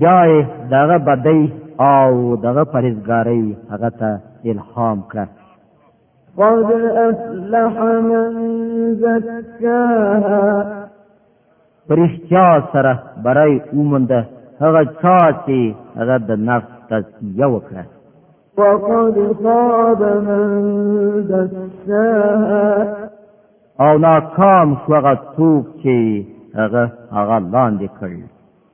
بیا یې دغه بدی او دغه پرېزګارۍ هغه ته الهام کړه قد افلح من زکاها پرشتیا سره برای اومنده هغه چا چې هغه د نفس تزکیه وکړه وقد خاب من دساها او ناکام شو هغه څوک چې هغه هغه لاندې کړل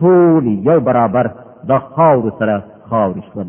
ټول یو برابر د خاور سره خاور شول